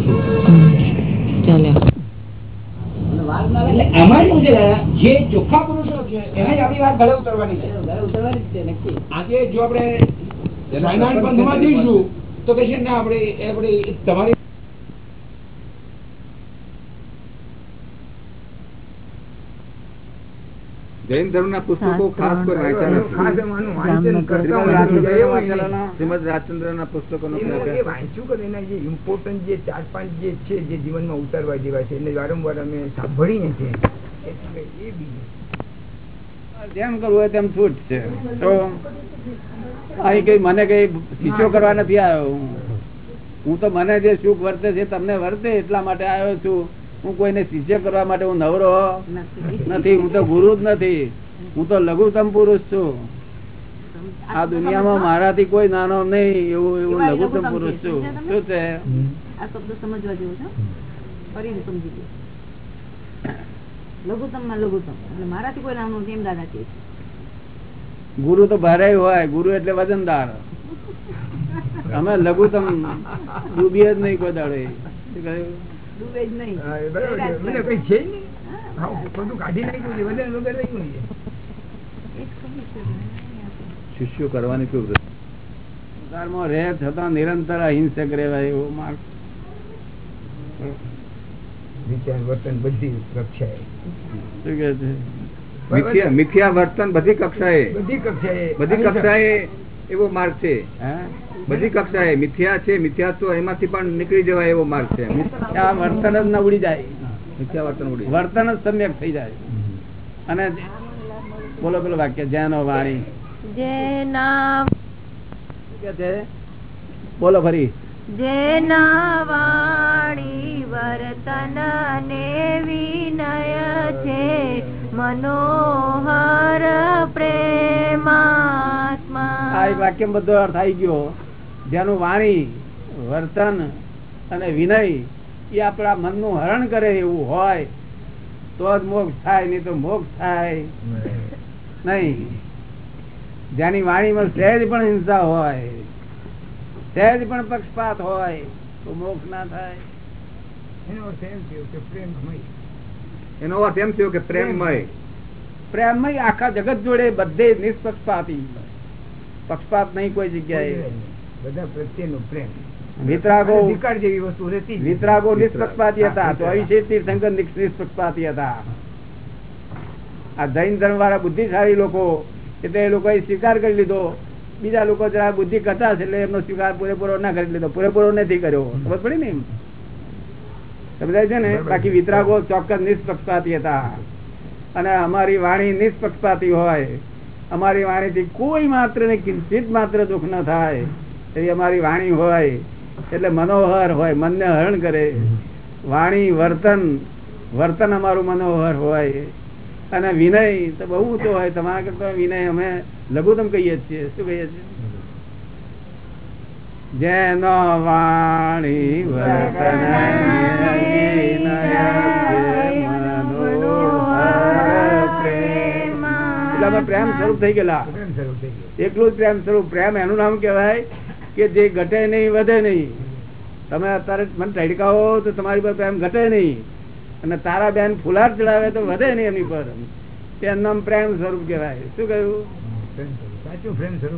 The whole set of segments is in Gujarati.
છે. જે ચોખ્ખા પુરુષો છે એને જ આપણી વાત ગળે ઉતરવાની છે. ઉતરવાની છે નક્કી. આજે જો આપણે સ્વામિનારાયણ પંથમાં જઈશું તો કે છે ના આપણે આપણે તમારી જૈન ધર્મ ના પુસ્તકો ખાસ કોઈ વાંચ્યા નથી. શ્રીમદ રાજચંદ્ર ના પુસ્તકો વાંચ્યું કે એના જે ઇમ્પોર્ટન્ટ જે ચાર પાંચ જે છે જે જીવનમાં ઉતારવા જેવા છે એને વારંવાર અમે સાંભળીએ છીએ. એટલે એ બીજું. જેમ કરવું હોય તેમ છૂટ છે. તો અહીં કઈ મને કઈ શીશો કરવા નથી આવ્યો હું તો મને જે સુખ વર્તે છે તમને વર્તે એટલા માટે આવ્યો છું. હું કોઈને શિષ્ય કરવા માટે હું નવરો નથી. હું તો ગુરુ જ નથી. હું તો લઘુત્તમ પુરુષ છું. આ દુનિયામાં મારાથી કોઈ નાનો નહીં એવું એવું લઘુત્તમ પુરુષ છું. શું છે? આ શબ્દ સમજવા જેવો છે? ફરીને સમજી લો. લઘુત્તમમાં લઘુત્તમ એટલે મારાથી કોઈ નાનું નથી એમ દાદા કહે ગુરુ તો ભારે હોય ગુરુ એટલે વજનદાર. અમે લઘુત્તમ ડૂબીએ જ નહીં કોઈ દાડે? ડૂબે જ નહીં. બરાબર કઈ છે નહીં. શિષ્યો કરવાની કેવું? સંસારમાં રહે છતાં નિરંતર અહિંસક રહેવાય એવો માર્ગ. વિચાર વર્તન બધી કક્ષાએ. મિથ્યા વર્તન બધી કક્ષાએ. બધી કક્ષાએ. બધી કક્ષાએ એવો માર્ગ છે. હે? બધી કક્ષાએ મિથ્યા છે મિથ્યાત્વ એમાંથી પણ નીકળી જવાય એવો માર્ગ છે. આ વર્તન જ ન ઉડી જાય. મિથ્યા વર્તન ઉડી વર્તન જ સમ્યક થઈ જાય. અને બોલો બોલો વાક્ય જેનો વાણી. જેના કે છે? બોલો ફરી. જેના વાણી વર્તન ને વિનય છે મનોહર પ્રેમાત્મા. આ એક વાક્ય બધો અર્થ આવી ગયો. જેનું વાણી વર્તન અને વિનય એ આપણા મનનું હરણ કરે એવું હોય તો જ મોક્ષ થાય નહીં તો મોક્ષ થાય. નહીં. જેની વાણીમાં સહેજ પણ હિંસા હોય સહેજ પણ પક્ષપાત હોય તો મોક્ષ ના થાય. એનો એમ થયો કે પ્રેમમય. એનો અર્થ એમ થયો કે પ્રેમમય. પ્રેમમય આખા જગત જોડે બધે નિષ્પક્ષપાતી. પક્ષપાત નહીં કોઈ જગ્યાએ. બધા પ્રત્યેનો પ્રેમ. વિતરાગો જેવી વસ્તુ વિતરાગો નિષ્પક્ષપાતી હતા. તો અવિશેષ તીર્થંકર નિષ்- નિષ્પક્ષપાતી હતા. આ જૈન ધર્મ વાળા બુદ્ધિશાળી લોકો એટલે એ લોકોએ સ્વીકાર કરી લીધો. બીજા લોકો જરા બુદ્ધિ કરતા એટલે એમનો સ્વીકાર પૂરેપૂરો ના કરી લીધો. પૂરેપૂરો નથી કર્યો. ખબર પડી ને એમ? સમજાય છે ને બાકી વિતરાગો ચોક્કસ નિષ્પક્ષપાતી હતા. અને અમારી વાણી નિષ્પક્ષપાતી હોય. અમારી વાણીથી કોઈ માત્ર ને કિંચિત માત્ર દુઃખ ન થાય. એવી અમારી વાણી હોય. એટલે મનોહર હોય મનને હરણ કરે. વાણી વર્તન વર્તન અમારું મનોહર હોય. અને વિનય તો બહુ ઊંચો હોય તમારા કરતા વિનય અમે લઘુત્તમ કહીએ છીએ. શું કહીએ છીએ? જેનો વાણી વર્તન પ્રેમ. સ્વરૂપ થઈ ગયેલા. એકલું જ પ્રેમ સ્વરૂપ. પ્રેમ એનું નામ કેવાય કે જે ઘટે નહીં વધે નહીં. તમે અત્યારે મને તડકાવો તો તમારી પર પ્રેમ ઘટે નહીં. અને તારા બેન ફુલાર ચડાવે તો વધે નહીં એમની પર. એનું નામ પ્રેમ સ્વરૂપ કહેવાય. શું કહ્યું?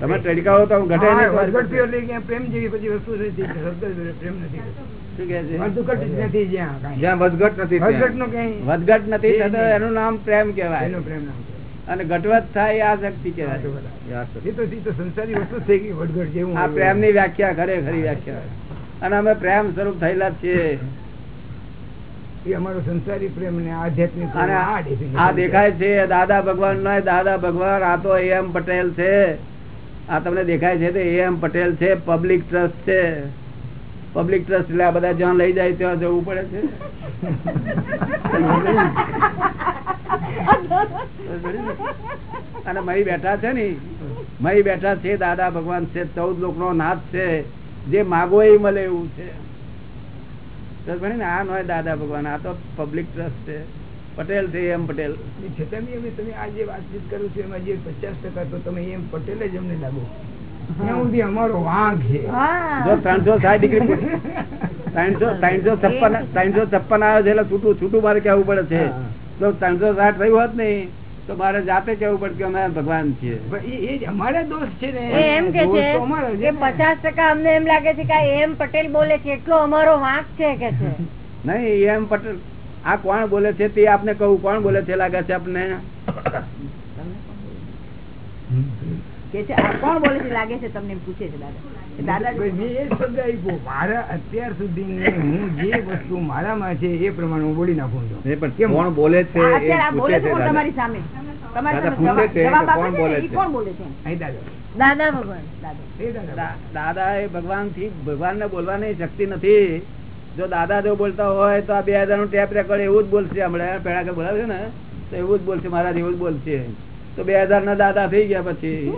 તમે ટડકાવો તો ઘટે પ્રેમ જેવી બધી વસ્તુ. પ્રેમ નથી વધઘટ નથી. એનું નામ પ્રેમ કેવાય એનો પ્રેમ નામ અને ઘટવત થાય આ શક્તિ આ પ્રેમની વ્યાખ્યા ખરેખરી વ્યાખ્યા. અને અમે પ્રેમ સ્વરૂપ થયેલા છીએ. અમારો સંસારી પ્રેમ ને આધ્યાત્મિક અને આ definition આ છે. દેખાય છે દાદા ભગવાન ના દાદા ભગવાન આ તો એમ પટેલ છે. આ તમને દેખાય છે તો એમ પટેલ છે પબ્લિક ટ્રસ્ટ છે. પબ્લિક ટ્રસ્ટ એટલે આ બધા જ્યાં લઈ જાય ત્યાં જવું પડે છે. અને મહી બેઠા છે ને મહી બેઠા છે દાદા ભગવાન છે ચૌદ લોક નો નાથ છે. જે માગો એ મળે એવું છે. ભણી ને આ નો દાદા ભગવાન આ તો પબ્લિક ટ્રસ્ટ છે. પટેલ છે એમ પટેલ. છતાં બી અમે તમે આ જે વાતચીત કરું છું એમાં જે પચાસ ટકા તો તમે એમ પટેલ જ અમને લાગો. અમારો વાંક છે. હા. જો ત્રણસો સાઠ ડિગ્રી ત્રણસો ત્રણસો છપ્પન ત્રણસો છપ્પન આવે છે એટલે છૂટું છૂટું મારે કેવું પડે છે. તો ત્રણસો સાઠ થયું હોત નહીં તો મારે જાતે કેવું પડે કે અમે ભગવાન છીએ. અમારે એ એ જ અમારા દોષ છે ને. એમ કે છે અમારો છે. કે પચાસ ટકા અમને એમ લાગે છે કે એમ પટેલ બોલે છે એટલો અમારો વાંક છે કે છે? નહીં એમ પટેલ આ કોણ બોલે છે તે આપને કહું કોણ બોલે છે લાગે છે આપને? કે છે? આ કોણ બોલે છે? લાગે છે તમને પૂછે છે દાદા. એ દાદા જ- મેં એ શબ્દ આપ્યો મારા અત્યાર સુધી હું જે વસ્તુ મારામાં છે એ પ્રમાણે હું બોલી નાખું છું. એ પણ કેમ? કોણ બોલે છે આ એ અત્યારે આ બોલે પૂછે છે છે કોણ દાદા. તમારી સામે? દાદા સામે પૂછે છે જવાબ કે આપે કોણ છે બોલે ને, ઈ છે? કોણ બોલે છે? અહીં દાદા. દાદા ભગવાન. એ ભગવાન. થી ભગવાન ને બોલવાની શક્તિ નથી. જો દાદા જો બોલતા હોય તો આ બે હજારનું ટેપ રેકોર્ડ એવું જ બોલશે હમણાં. પેલા કે બોલાવે છે ને? તો એવું જ બોલશે મારા જેવું જ બોલશે. તો બે હજાર ના દાદા થઈ ગયા પછી.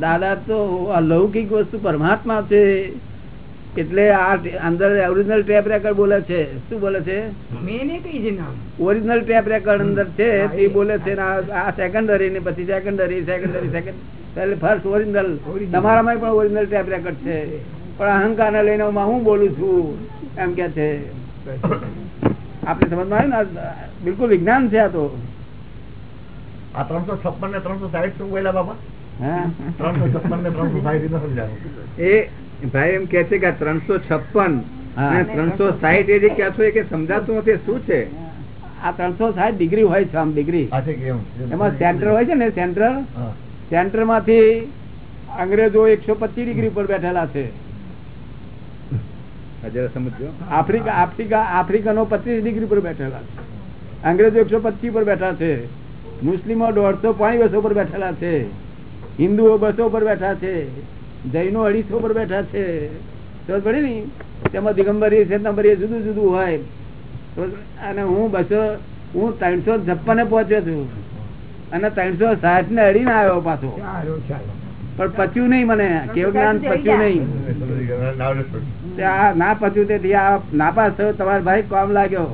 દાદા તો અલૌકિક વસ્તુ પરમાત્મા છે. એટલે આ અંદર ઓરિજિનલ ટેપ રેકર્ડ બોલે છે. શું બોલે છે? ઓરિજિનલ ટેપ રેકર્ડ અંદર છે એ. બોલે છે આ- સેકન્ડરી ને પછી સેકન્ડરી સેકન્ડરી સેકન્ડ એટલે ફર્સ્ટ ઓરિજિનલ. તમારામાં પણ ઓરિજિનલ ટેપ રેકર્ડ છે. પણ અહંકાર ને લઈને હું હું બોલું છું? એમ કે છે. આપણે સમજમાં આવ્યું ને? બિલકુલ વિજ્ઞાન છે આ તો. આ ત્રણસો છપ્પન ને ત્રણસો સાહીઠ શું બોલ્યા બાપા? ત્રણસો છપ્પન ને ત્રણસો સાહીઠ ન સમજાયું એ ભાઈ એમ કે છે કે ત્રણસો છપ્પન અને ત્રણસો સાહીઠ એ જે ક્યાં છો એ કે સમજાતું નથી શું છે? આ ત્રણસો સાહીઠ ડિગ્રી હોય છે આમ ડિગ્રી. એમ. સેન્ટર હોય છે ને સેન્ટર? સેન્ટરમાંથી અંગ્રેજો એકસો પચીસ ડિગ્રી પર બેઠેલા છે. આ જરા આફ્રિકા આફ્રિકા આફ્રિકનો પચીસ ડિગ્રી પર બેઠેલા છે. અંગ્રેજો એકસો પચીસ પર બેઠા છે. મુસ્લિમો દોઢસો પાણી બસો પર બેઠેલા છે. હિન્દુઓ બસો પર બેઠા છે. જૈનો અઢીસો પર બેઠા છે. તો પડી ને તેમાં દિગંબરી શ્વેતંબરી જુદું જુદું હોય. અને હું બસો હું ત્રણસો છપ્પને પહોંચ્યો છું. અને ત્રણસો સાઠ ને અડીને આવ્યો પાછો. પણ પચ્યું નહીં મને. કેવું જ્ઞાન પચ્યું નહીં. તે આ ના પચ્યું તેથી આ નાપાસ થયો તમારા ભાઈ કોમ લાગ્યો.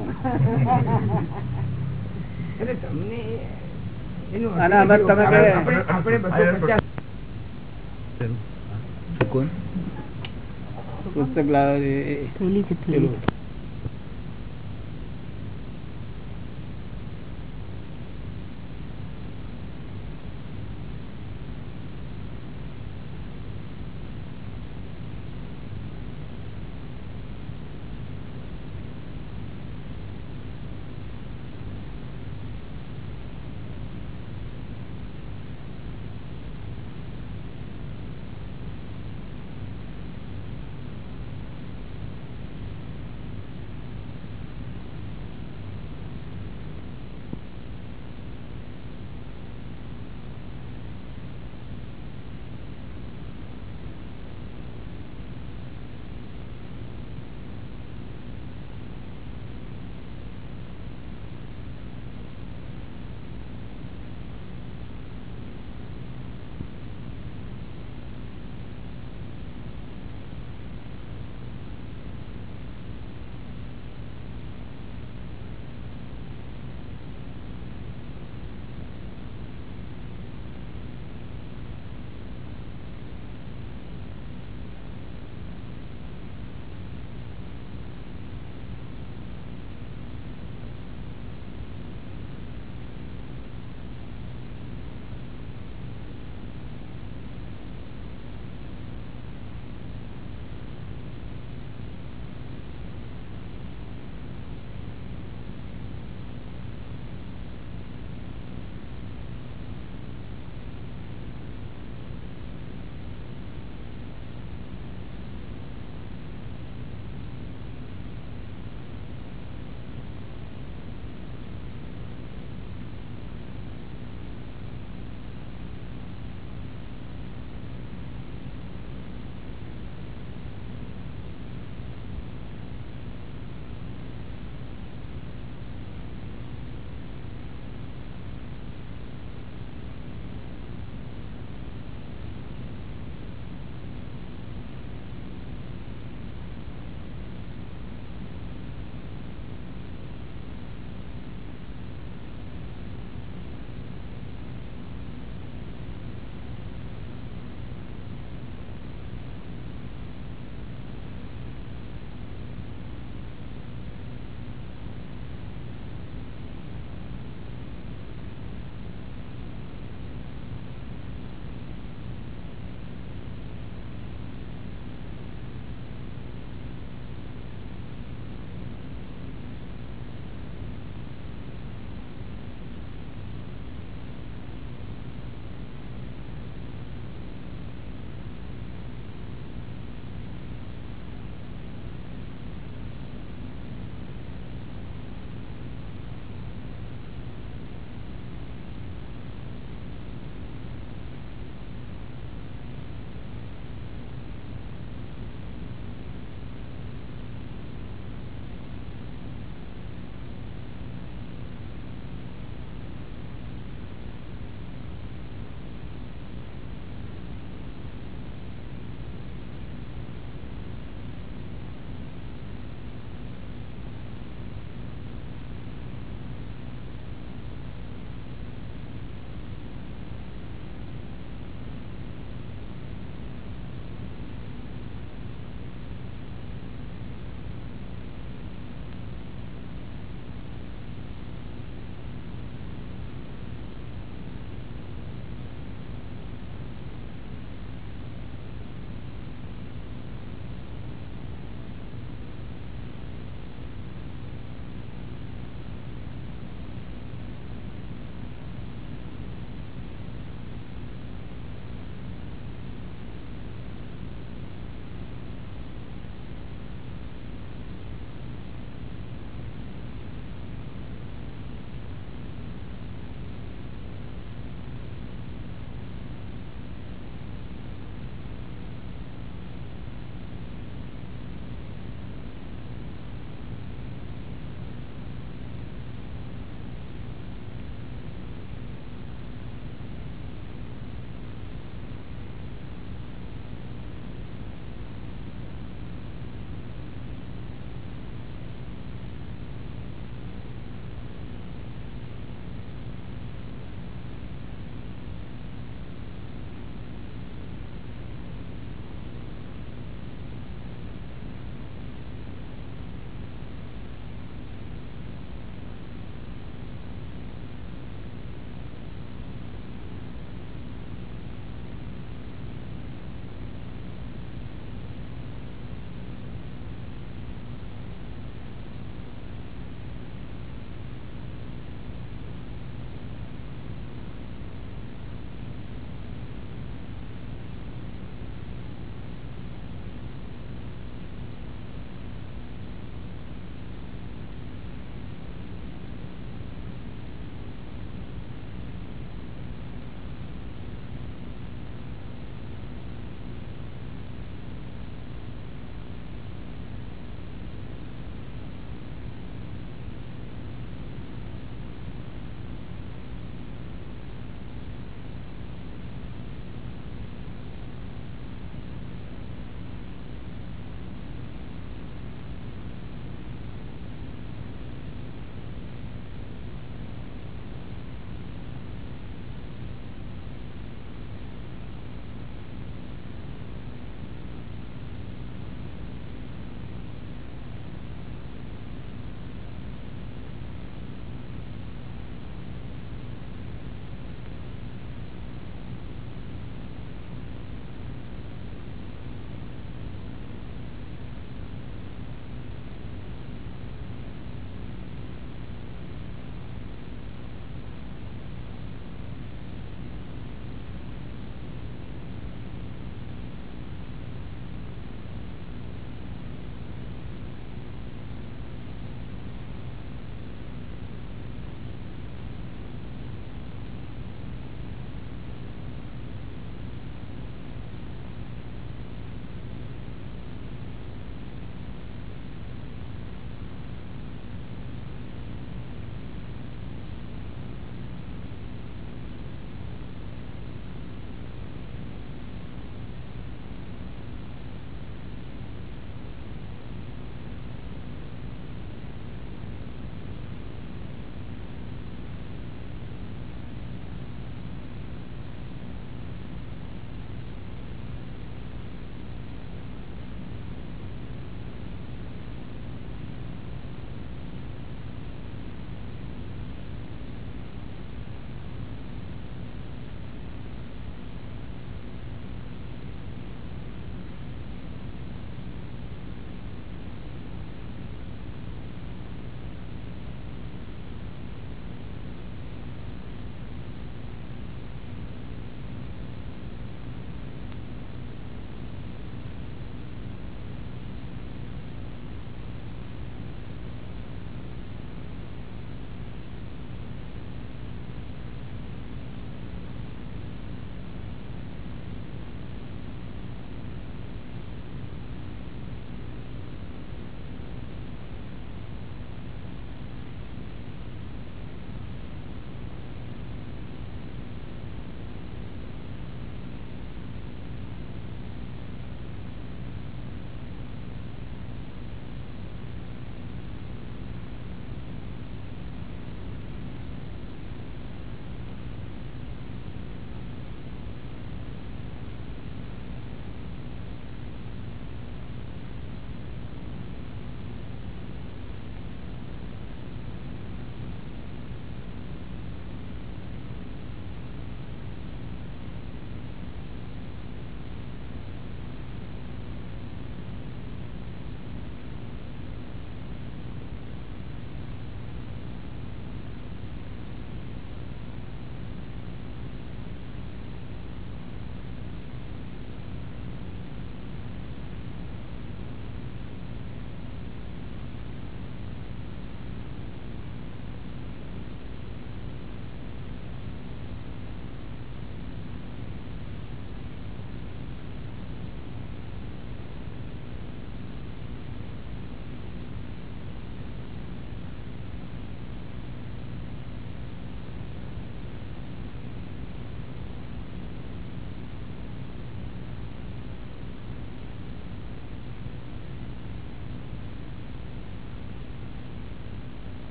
એટલે તમને અને અમે તમે કોણ? પુસ્તક લાવે